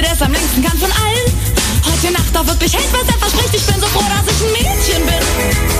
Beste, der es am längsten kann von allen. Heute Nacht auch wirklich hält, was er verspricht. Ich bin so froh, dass ich ein Mädchen bin.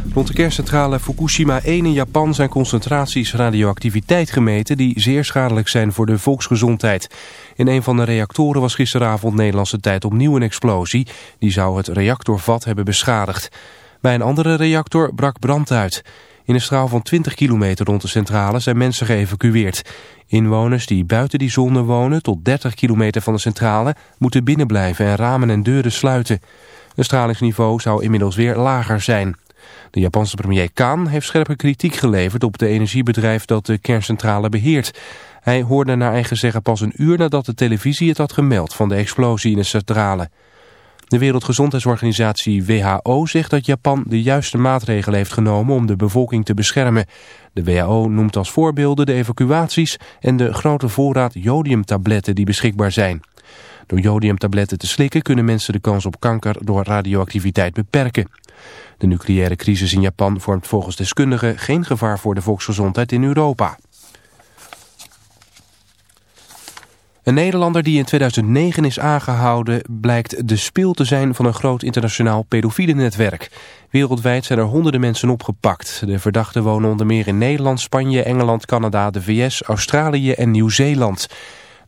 Rond de kerncentrale Fukushima 1 in Japan zijn concentraties radioactiviteit gemeten... die zeer schadelijk zijn voor de volksgezondheid. In een van de reactoren was gisteravond Nederlandse tijd opnieuw een explosie. Die zou het reactorvat hebben beschadigd. Bij een andere reactor brak brand uit. In een straal van 20 kilometer rond de centrale zijn mensen geëvacueerd. Inwoners die buiten die zone wonen, tot 30 kilometer van de centrale... moeten binnenblijven en ramen en deuren sluiten. Het stralingsniveau zou inmiddels weer lager zijn. De Japanse premier Kan heeft scherpe kritiek geleverd op het energiebedrijf dat de kerncentrale beheert. Hij hoorde naar eigen zeggen pas een uur nadat de televisie het had gemeld van de explosie in de centrale. De Wereldgezondheidsorganisatie WHO zegt dat Japan de juiste maatregelen heeft genomen om de bevolking te beschermen. De WHO noemt als voorbeelden de evacuaties en de grote voorraad jodiumtabletten die beschikbaar zijn. Door jodiumtabletten te slikken kunnen mensen de kans op kanker door radioactiviteit beperken. De nucleaire crisis in Japan vormt volgens deskundigen geen gevaar voor de volksgezondheid in Europa. Een Nederlander die in 2009 is aangehouden blijkt de speel te zijn van een groot internationaal pedofiele netwerk. Wereldwijd zijn er honderden mensen opgepakt. De verdachten wonen onder meer in Nederland, Spanje, Engeland, Canada, de VS, Australië en Nieuw-Zeeland.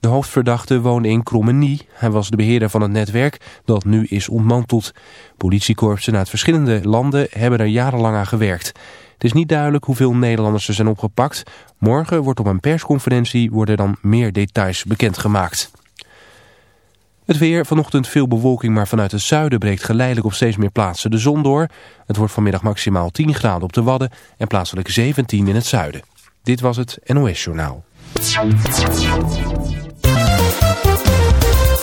De hoofdverdachte woonde in Krommenie. Hij was de beheerder van het netwerk dat nu is ontmanteld. Politiekorpsen uit verschillende landen hebben er jarenlang aan gewerkt. Het is niet duidelijk hoeveel Nederlanders er zijn opgepakt. Morgen wordt op een persconferentie worden dan meer details bekendgemaakt. Het weer, vanochtend veel bewolking, maar vanuit het zuiden breekt geleidelijk op steeds meer plaatsen de zon door. Het wordt vanmiddag maximaal 10 graden op de Wadden en plaatselijk 17 in het zuiden. Dit was het NOS Journaal.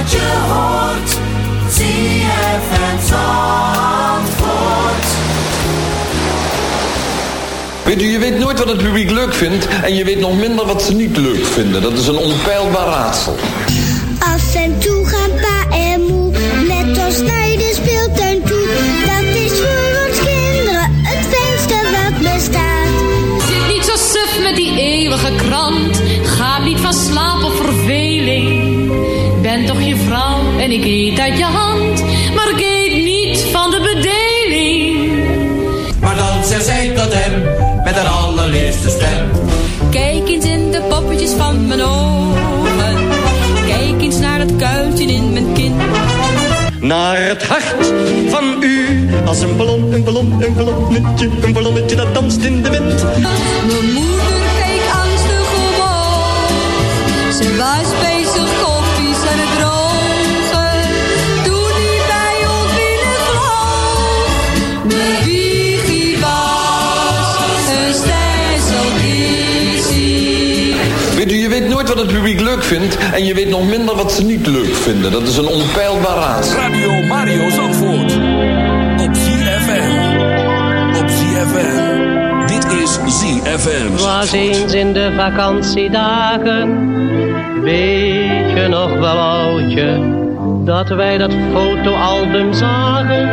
Wat je hoort. ZFM Zandvoort. Weet u, je weet nooit wat het publiek leuk vindt en je weet nog minder wat ze niet leuk vinden. Dat is een onpeilbaar raadsel. Af en toe en ik eet uit je hand. Maar ik eet niet van de bedeling. Maar dan zegt zij tot hem met haar allerliefste stem. Kijk eens in de poppetjes van mijn ogen. Kijk eens naar het kuiltje in mijn kin. Naar het hart van u. Als een ballon, een ballon, een ballonnetje. Een ballonnetje dat danst in de wind. Mijn moeder vindt en je weet nog minder wat ze niet leuk vinden. Dat is een onpeilbaar raadsel. Radio Mario Zandvoort. Op ZFM. Op ZFM. Dit is ZFM. was eens in de vakantiedagen. Weet je nog wel, oudje, dat wij dat fotoalbum zagen?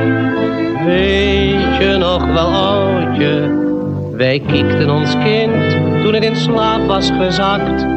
Weet je nog wel, oudje, wij kiekten ons kind toen het in slaap was gezakt.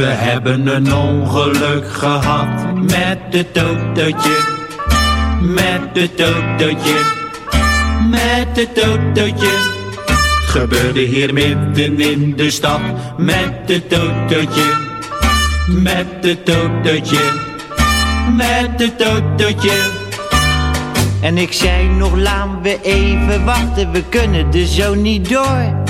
We hebben een ongeluk gehad met het autootje. Met het autootje. Met het autootje. Gebeurde hier midden in de stad met het autootje, met het autootje, met het autootje. En ik zei nog, laten we even wachten, we kunnen er zo niet door.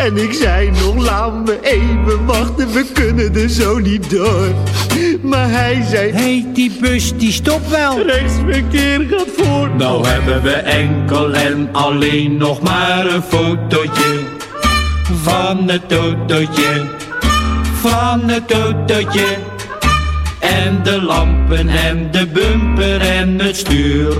En ik zei nog, laten we even wachten, we kunnen er zo niet door. Maar hij zei, Heet die bus die stopt wel. rechtsverkeer gaat voor. Nou hebben we enkel en alleen nog maar een fotootje van het autootje, van het autootje. En de lampen en de bumper en het stuur.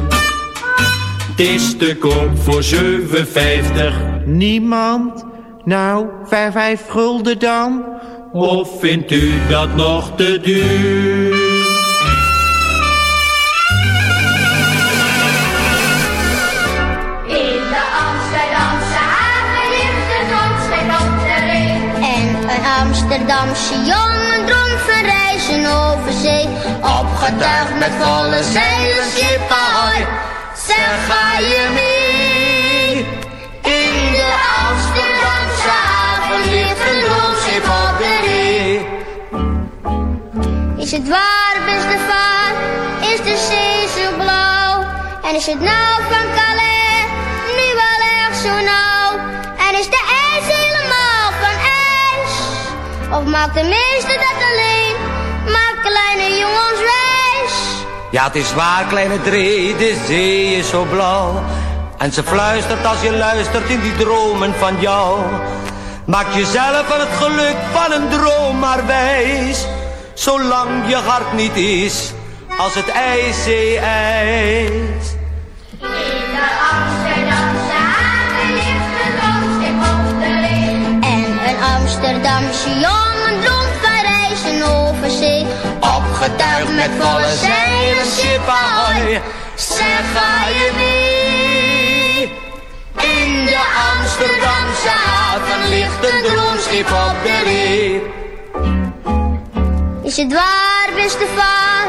Het is te koop voor 7,50. Niemand? Nou, vijf, vijf gulden dan? Of vindt u dat nog te duur? In de Amsterdamse haven ligt de zon schijnt op de ring. En een Amsterdamse jongen droomt van reizen over zee. Opgetuigd met volle zeilen, schip ahoy. Zeg, ga je mee? Is het waar, beste vaar? Is de zee zo blauw? En is het nou van Calais nu wel erg zo nauw? En is de ijs helemaal van ijs? Of maakt de meeste dat alleen? Maakt kleine jongens wijs? Ja, het is waar, kleine Dree, de zee is zo blauw. En ze fluistert als je luistert in die dromen van jou. Maak jezelf van het geluk van een droom maar wijs. Zolang je hart niet is als het ijszee-ijs. In de Amsterdamse haven ligt een droomschip op de ring. En een Amsterdamse jongen droomt van reizen over zee. Opgetuigd met volle zeilen, schip ahoy. Zeg, ga je mee? In de Amsterdamse haven ligt een droomschip op de reep. Is het waar, beste vaar?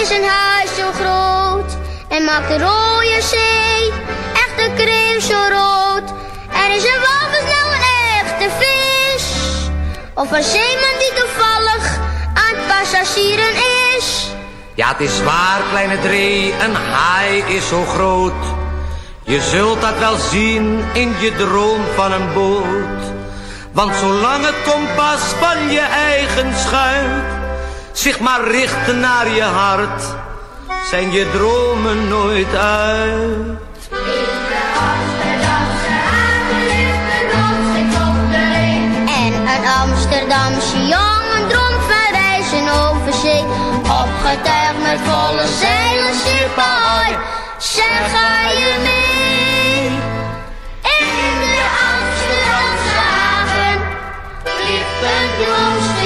Is een huis zo groot? En maakt de rode zee echt kreef zo rood? En is een walvis nou een echte vis? Of een zeeman die toevallig aan passagieren is? Ja, het is waar, kleine Dree, een haai is zo groot. Je zult dat wel zien in je droom van een boot. Want zolang het kompas van je eigen schuit zich maar richten naar je hart, zijn je dromen nooit uit. En een Amsterdamse jongen droomt van reizen over zee. Opgetuigd met volle zeilen, schip ahoy, zeg ga je mee. In de Amsterdamse haven Liep een.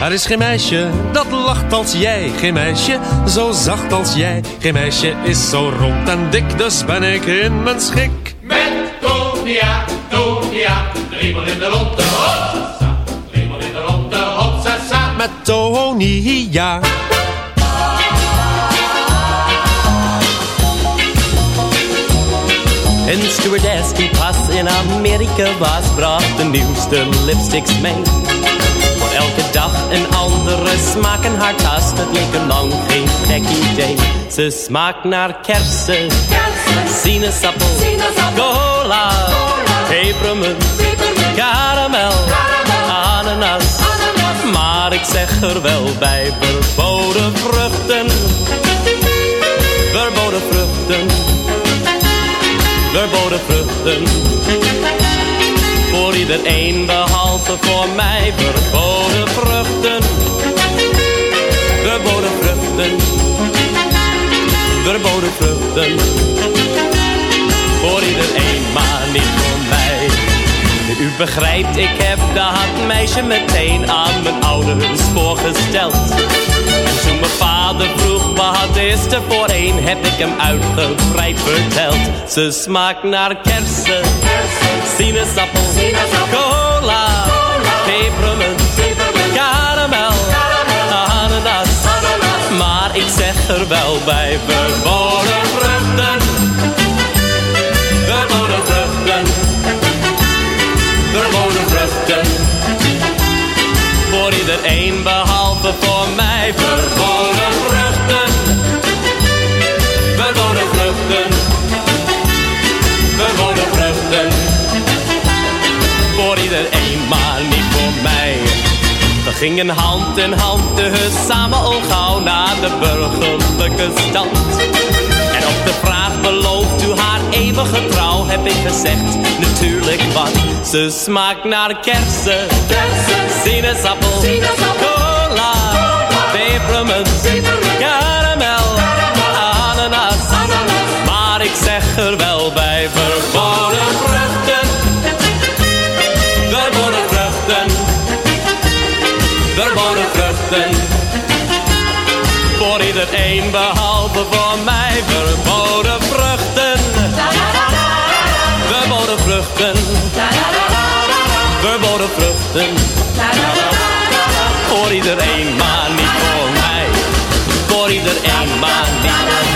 Er is geen meisje dat lacht als jij. Geen meisje zo zacht als jij. Geen meisje is zo rond en dik, dus ben ik in mijn schik. Met Tonia, Tonia, driemaal in de ronde. Hopsasa, driemaal in de ronde. Hopsasa. Met Tony, ja. Een stewardess die pas in Amerika was, bracht de nieuwste lipsticks mee. Dag. Een andere smaak in haar tas, dat leek lang geen gek idee. Ze smaakt naar kersen, sinaasappel, cola, pepermunt, karamel, ananas. Maar ik zeg er wel bij, verboden vruchten, verboden vruchten. Verboden vruchten. Iedereen behalve voor mij verboden vruchten. Verboden vruchten. Verboden vruchten. Voor iedereen, maar niet voor mij. U begrijpt, ik heb dat meisje meteen aan mijn ouders voorgesteld. Vader vroeg wat is er voorheen, heb ik hem uitgebreid verteld. Ze smaakt naar kersen, sinaasappel, cola, pepermunt, karamel, ananas. Maar ik zeg er wel bij, verboden vruchten, verboden vruchten, verboden vruchten. Voor iedereen behalve voor mij, Gingen hand in hand de samen al gauw naar de burgerlijke stad. En op de vraag belooft u haar eeuwige trouw, heb ik gezegd, natuurlijk wat. Ze smaakt naar kersen, kersen. sinaasappel, cola, cola. pepermunt, caramel, ananas. Maar ik zeg er wel Behalve voor mij verboden vruchten. Verboden vruchten. Verboden vruchten. Voor iedereen, maar niet voor mij. Voor iedereen, maar niet voor mij.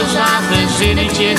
gezaagde zinnetje.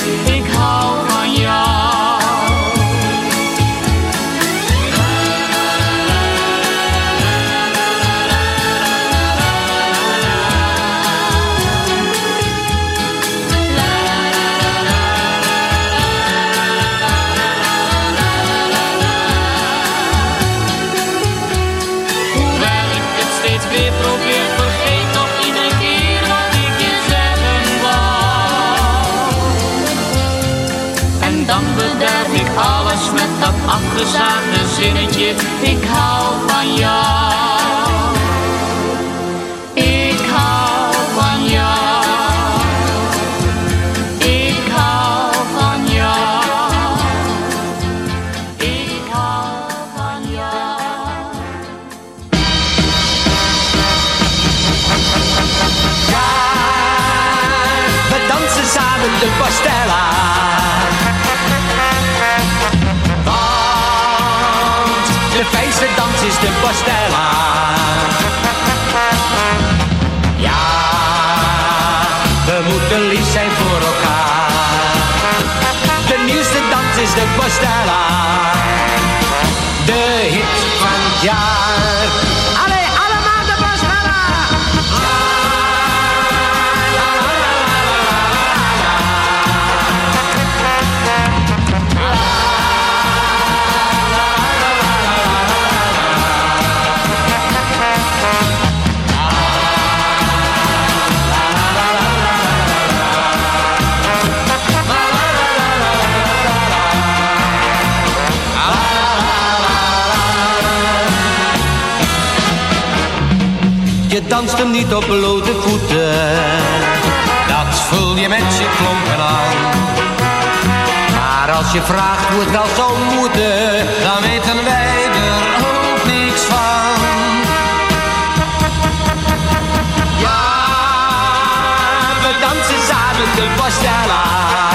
klonken aan. Maar als je vraagt hoe het wel zou moeten, dan weten wij er ook niks van. Ja, we dansen samen de Bastella.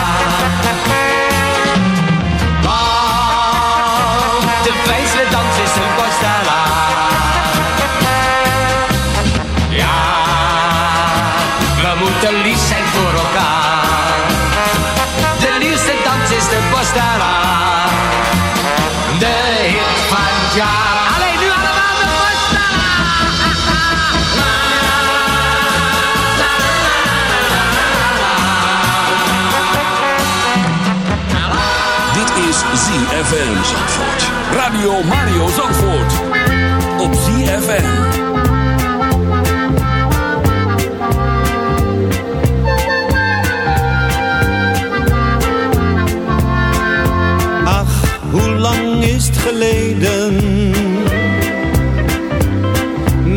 Mario Zandvoort. Op ZFM. Hoe lang is het geleden?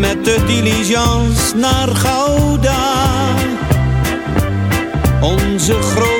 Met de diligence naar Gouda. Onze grootvaders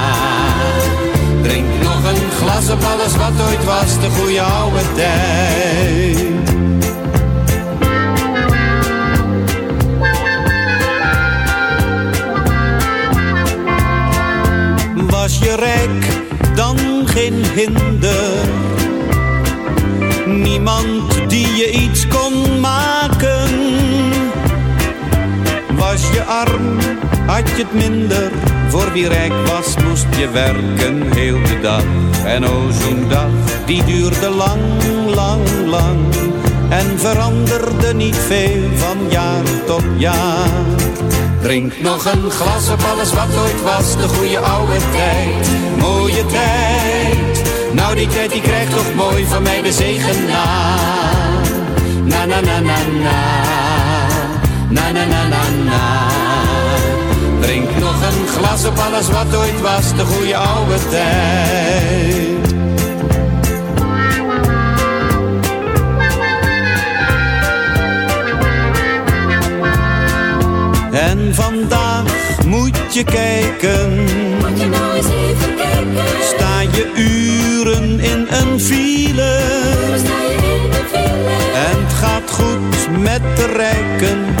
Nog een glas op alles wat ooit was, de goede oude tijd. Je werken heel de dag. En o, zo'n dag, die duurde lang, lang, lang. En veranderde niet veel van jaar tot jaar. Drink nog een glas op alles wat ooit was, de goede oude tijd. Mooie tijd. Nou die tijd die krijgt toch mooi van mij de zegen na. Na na na na na. Na na na na na. Drink nog een glas op alles wat ooit was, de goede oude tijd. En vandaag moet je kijken. Moet je nou eens even kijken. Sta je uren in een file. Sta je in de file. En het gaat goed met de rijken.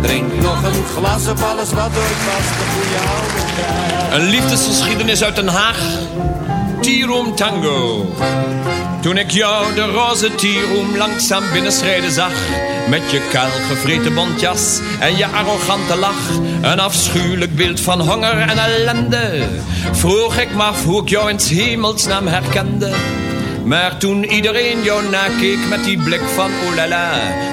Drink nog een glas op alles wat ooit was, de goede oude tijd. Een liefdesgeschiedenis uit Den Haag. Tiroom Tango. Toen ik jou de roze tieroem langzaam binnenschrijden zag. Met je kaal gevreten bontjas en je arrogante lach. Een afschuwelijk beeld van honger en ellende. Vroeg ik me af hoe ik jou in hemelsnaam herkende. Maar toen iedereen jou nakeek met die blik van oh la la,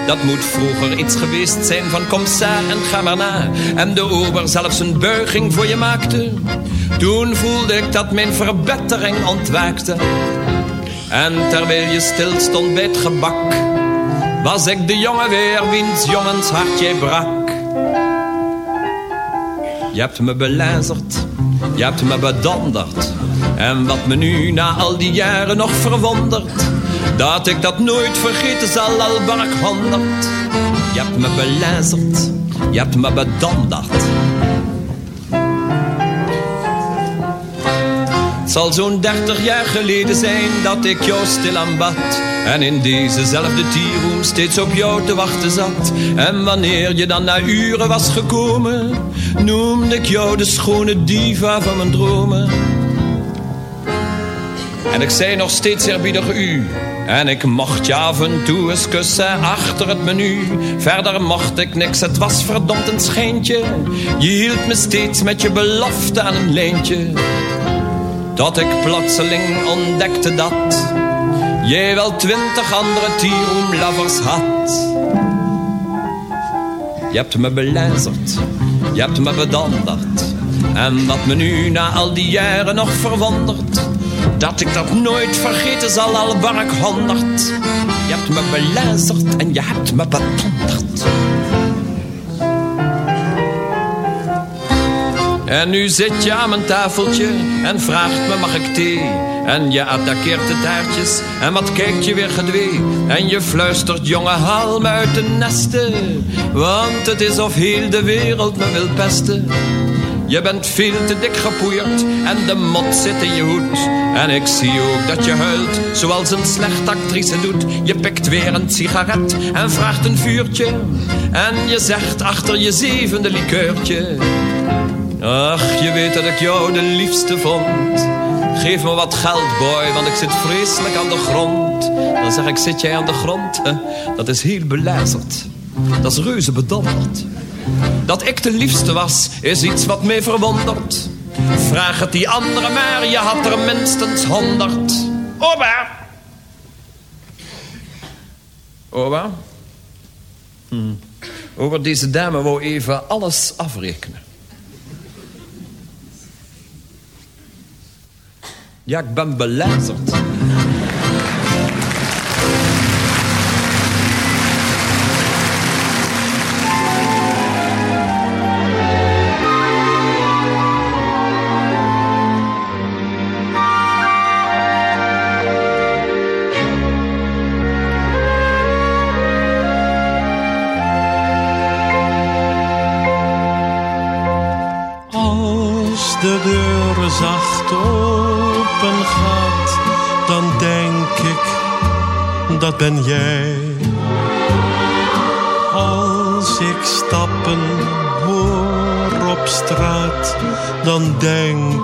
dat moet vroeger iets geweest zijn van kom en ga maar na. En de ober zelfs een buiging voor je maakte. Toen voelde ik dat mijn verbetering ontwaakte. En terwijl je stil stond bij het gebak, was ik de jongen weer wiens jongens hart jij brak. Je hebt me belazerd, je hebt me bedonderd. En wat me nu na al die jaren nog verwondert, dat ik dat nooit vergeten zal, al ben ik. Je hebt me belazerd, je hebt me bedonderd. Het zal zo'n dertig jaar geleden zijn dat ik jou stil aanbad. En in dezezelfde tierroom steeds op jou te wachten zat. En wanneer je dan na uren was gekomen, noemde ik jou de schone diva van mijn dromen. En ik zei nog steeds eerbiedig u. En ik mocht je af en toe eens kussen achter het menu. Verder mocht ik niks, het was verdomd een schijntje. Je hield me steeds met je belofte aan een lijntje. Tot ik plotseling ontdekte dat jij wel twintig andere tierroomlovers had. Je hebt me belazerd, je hebt me bedonderd. En wat me nu na al die jaren nog verwondert, dat ik dat nooit vergeten zal, al ben ik honderd. Je hebt me belazerd en je hebt me bedonderd. En nu zit je aan mijn tafeltje en vraagt me mag ik thee En je attaqueert de taartjes en wat kijkt je weer gedwee. En je fluistert jonge haal uit de nesten. Want het is of heel de wereld me wil pesten. Je bent veel te dik gepoeierd en de mot zit in je hoed. En ik zie ook dat je huilt, zoals een slechte actrice doet. Je pikt weer een sigaret en vraagt een vuurtje. En je zegt achter je zevende likeurtje. Ach, je weet dat ik jou de liefste vond. Geef me wat geld, boy, want ik zit vreselijk aan de grond. Dan zeg ik, zit jij aan de grond? Dat is heel belazerd. Dat is reuze bedonderd. Dat ik de liefste was, is iets wat mij verwondert. Vraag het die andere maar, je had er minstens honderd. Oba! Oba? Hm. Over deze dame wou even alles afrekenen. Ja, ik ben belazerd.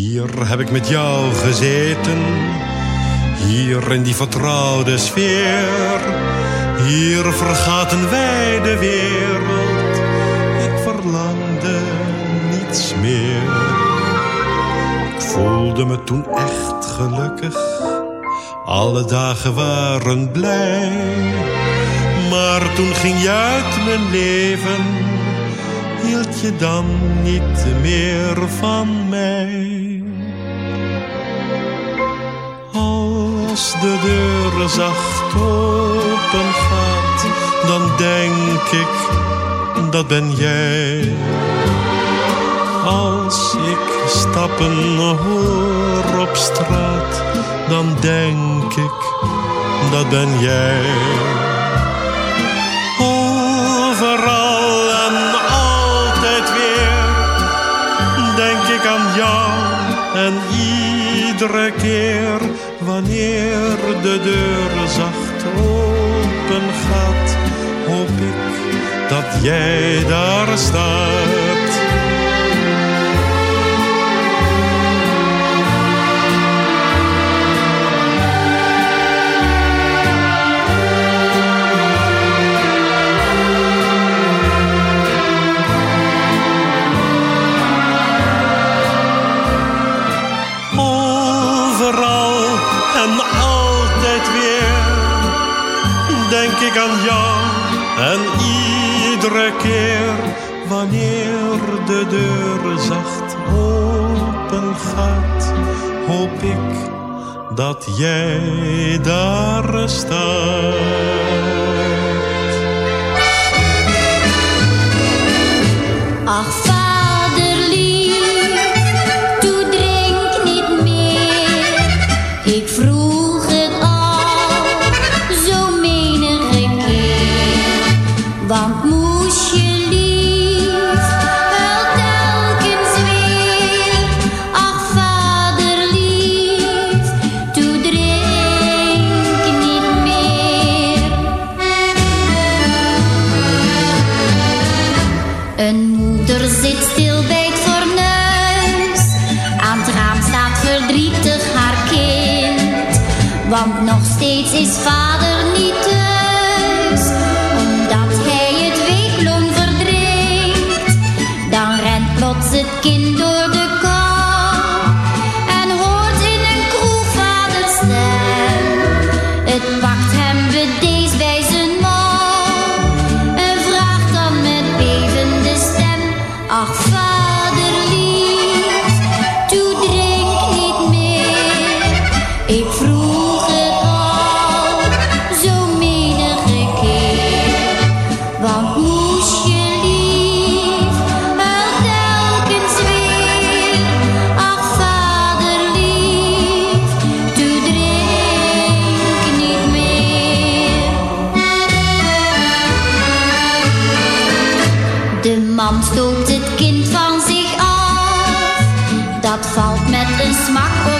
Hier heb ik met jou gezeten, hier in die vertrouwde sfeer. Hier vergaten wij de wereld, ik verlangde niets meer. Ik voelde me toen echt gelukkig. Alle dagen waren blij. Maar toen ging je uit mijn leven. Hield je dan niet meer van mij? Als de deur zacht open gaat, dan denk ik, dat ben jij. Als ik stappen hoor op straat, dan denk ik, dat ben jij. Overal en altijd weer, denk ik aan jou. En iedere keer, wanneer de deur zacht open gaat, hoop ik dat jij daar staat. Denk ik aan jou. En iedere keer wanneer de deur zacht open gaat, hoop ik dat jij daar staat. Man stoot het kind van zich af. Dat valt met een smak op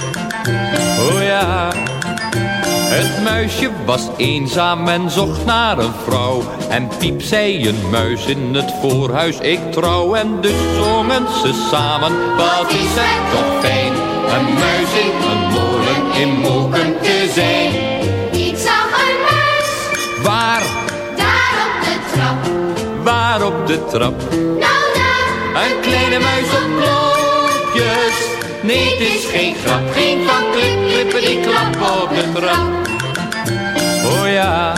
Oh ja, het muisje was eenzaam en zocht naar een vrouw. En piep zei een muis in het voorhuis, ik trouw. En dus zongen ze samen, wat is het toch fijn. Een muis in een molen in Moken te zijn. ik zag een muis, Waar, daar op de trap. waar op de trap? Nou daar, Een kleine muis op klokjes. Nee, het is geen grap, geen van klip, die klappen op de trap. Oh ja.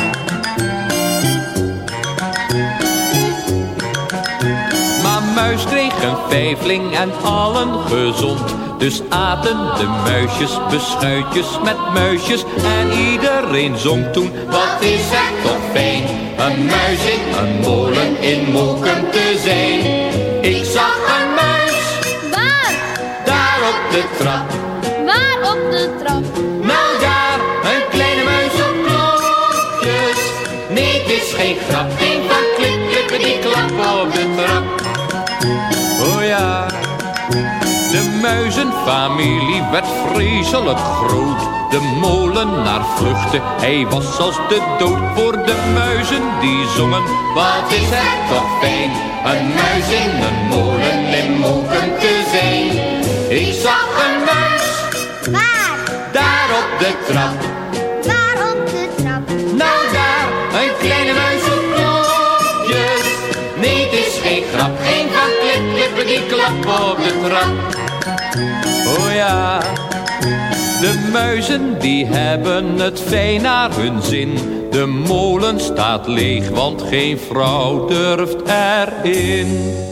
Maar muis kreeg een vijfling en allen gezond. Dus aten de muisjes beschuitjes met muisjes. En iedereen zong toen, wat is het toch fijn. Een muis in een molen in Moken te zijn. Ik zag op de trap. waar op de trap. Nou daar, een kleine muis op klokjes. Nee, het is geen grap, geen van klip, klippen die klappen op de trap. Oh ja, de muizenfamilie werd vreselijk groot. De molenaar vluchtte, hij was als de dood voor de muizen die zongen. Wat is het toch fijn, een muis in een molen in. Ik zag een muis, Waar, daar op de trap. waar op de trap. Nou daar, een kleine muis op klokjes. Nee, het is geen grap, geen van klip, die klappen op de trap. Oh ja, de muizen die hebben het fijn naar hun zin. De molen staat leeg, want geen vrouw durft erin.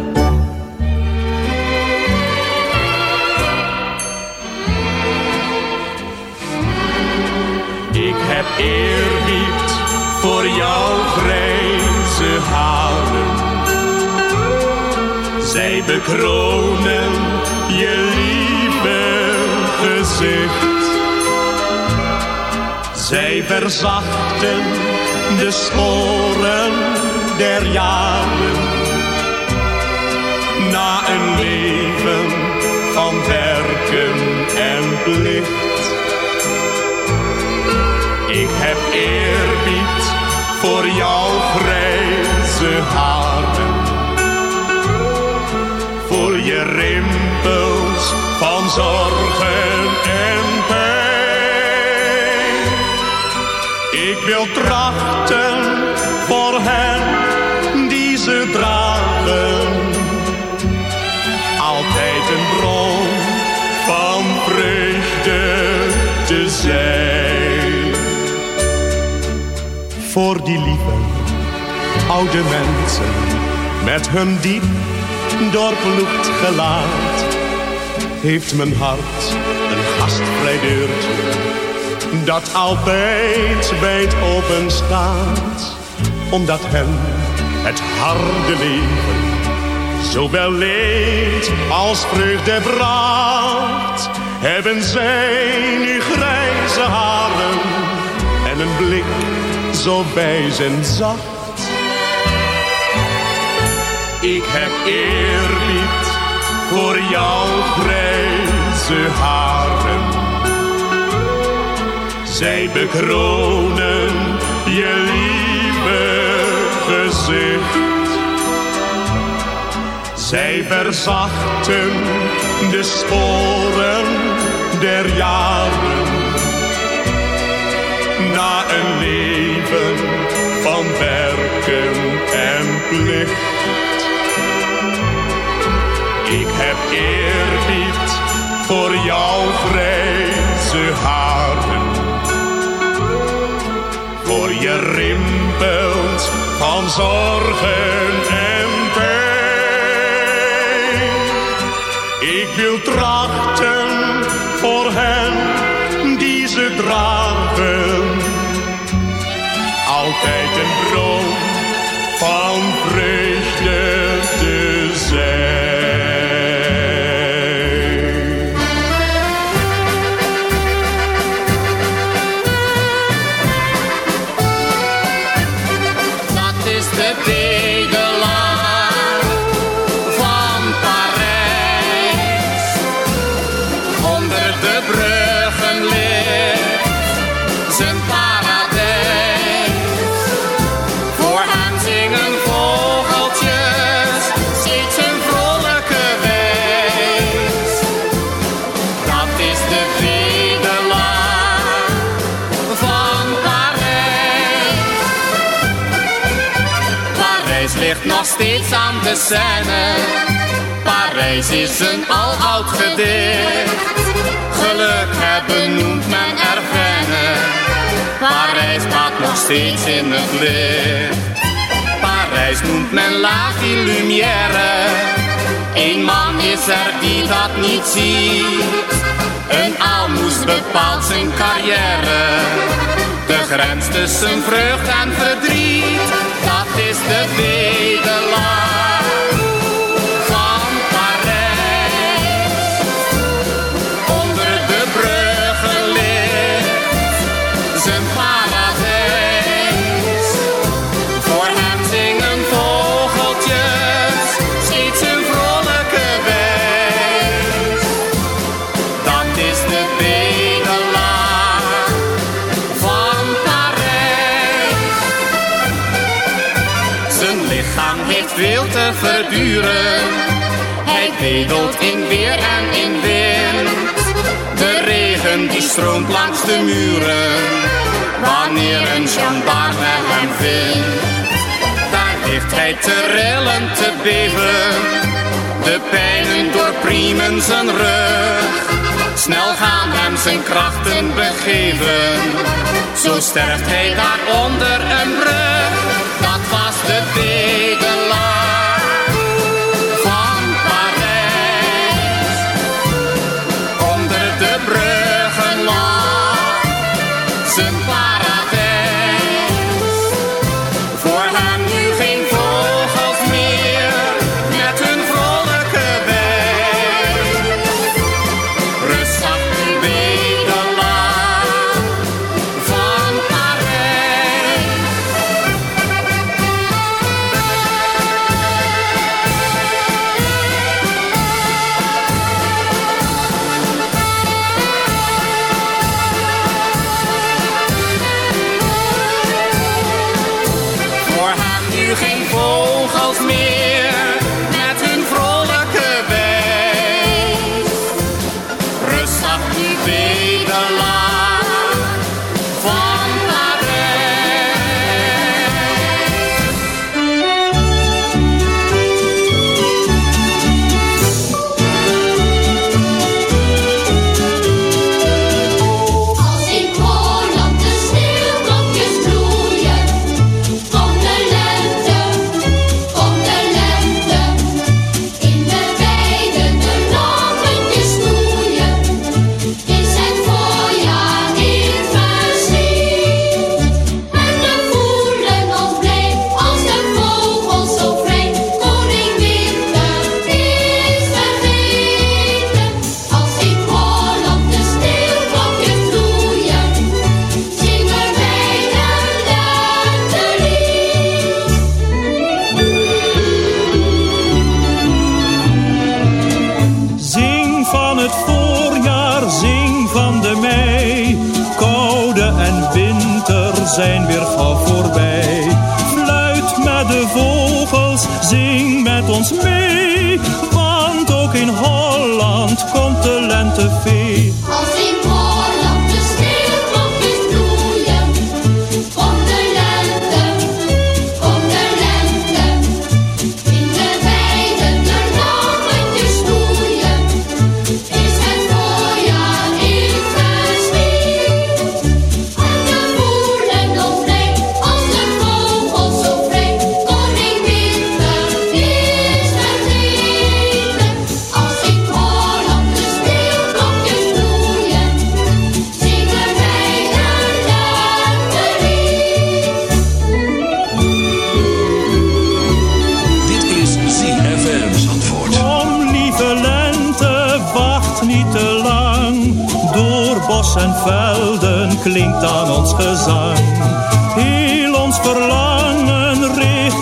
Zij bekronen je lieve gezicht. Zij verzachten de sporen der jaren. Na een leven van werken en plicht. Ik heb eerbied voor jouw grijze haren. Voor je rimpels van zorgen en pijn. Ik wil trachten voor hen die ze dragen. Altijd een bron van vreugde te zijn. Voor die lieve oude mensen met hun diep doorploegd gelaat heeft mijn hart een gastvrij deurtje dat altijd wijd open staat omdat hen het harde leven zowel leed als vreugde bracht hebben zij nu grijze haren en een blik zo wijs zacht. Ik heb eerbied voor jouw grijze haren. Zij bekronen je lieve gezicht. Zij verzachten de sporen der jaren. Na een leven van werken en plicht heb eerbied voor jouw grijze haren. Voor je rimpelt van zorgen en pijn. Ik wil trachten aan de scène. Parijs is een al oud gedicht. Geluk hebben noemt men er. Parijs staat nog steeds in het licht. Parijs noemt men La Lumière. Een man is er die dat niet ziet. Een aalmoes bepaalt zijn carrière. De grens tussen vreugd en verdriet, dat is de wereld. Hij bedelt in weer en in wind. De regen die stroomt langs de muren. Wanneer een gendarme hem vindt, daar heeft hij te rillen, te beven. De pijnen doorpriemen zijn rug. Snel gaan hem zijn krachten begeven. Zo sterft hij daar onder een brug. Dat was de beer. Sinbad.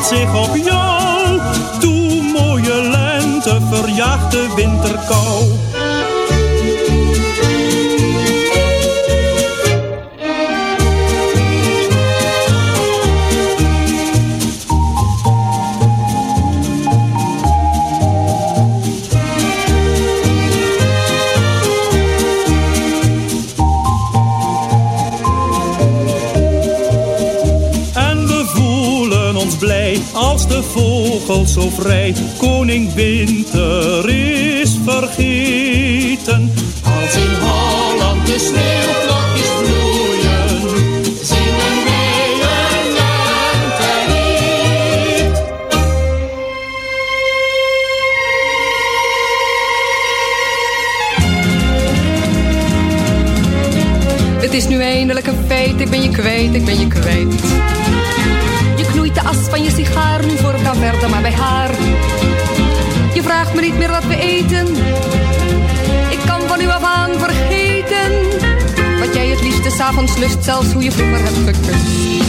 Zich op jou. Toe mooie lente verjaagt de winterkou. De vogels zo vrij. Koning Winter is vergeten. Als in Holland de sneeuwklokjes bloeien, zingen wij een lentelied. Het is nu eindelijk een feit, ik ben je kwijt, ik ben je kwijt. Je knoeit de as van je sigaar nu voor verder, maar bij haar. Je vraagt me niet meer wat we eten. Ik kan van u af aan vergeten. Wat jij het liefste s'avonds lust, zelfs hoe je vroeger hebt gekust.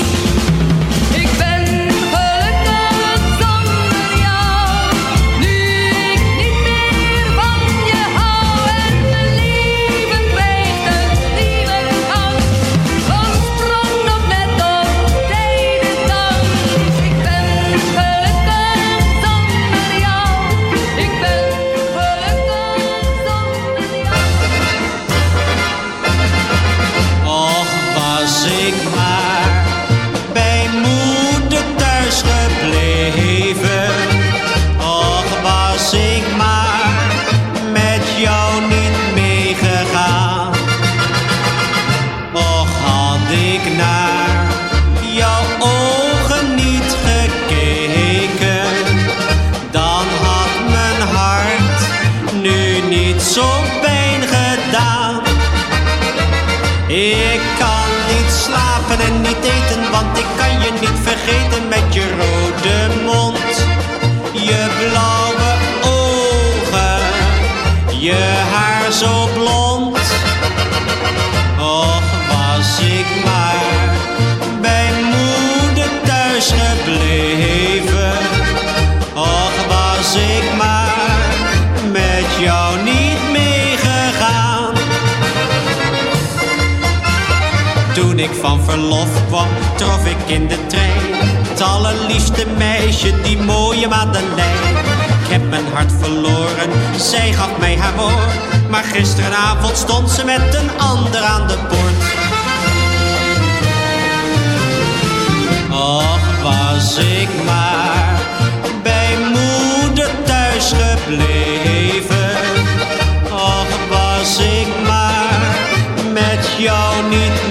Kan je niet vergeten met je rode mond, je blauwe ogen, je haar zo blond. Och, was ik maar ik van verlof kwam, trof ik in de trein het allerliefste meisje, die mooie Madeleine. Ik heb mijn hart verloren, zij gaf mij haar woord. Maar gisteravond stond ze met een ander aan de poort. Och, was ik maar bij moeder thuis gebleven. Och, was ik maar met jou niet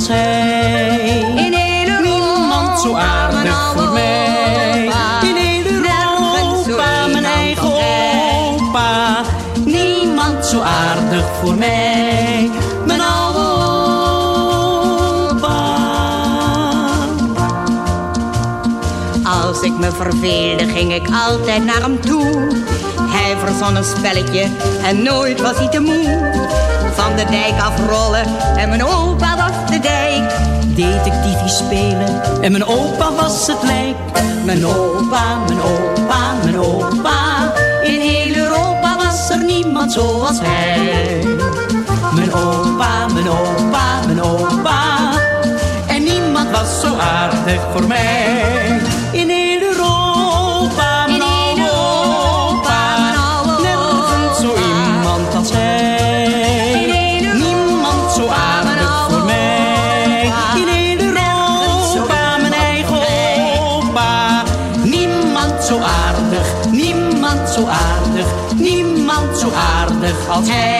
als hij. In Niemand zo aardig voor mij. In heel Europa, mijn eigen opa. Niemand zo aardig voor mij. Mijn oude opa. Als ik me verveelde, ging ik altijd naar hem toe. Hij verzon een spelletje en nooit was hij te moe. Van de dijk afrollen en mijn opa was de dijk. Detectiefie spelen en mijn opa was het lijk. Mijn opa, mijn opa, mijn opa. In heel Europa was er niemand zoals hij. Mijn opa, mijn opa, mijn opa. En niemand was zo aardig voor mij. Aardig als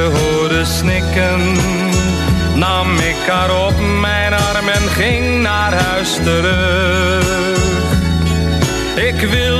Hoorde snikken nam ik haar op mijn arm en ging naar huis terug. Ik wil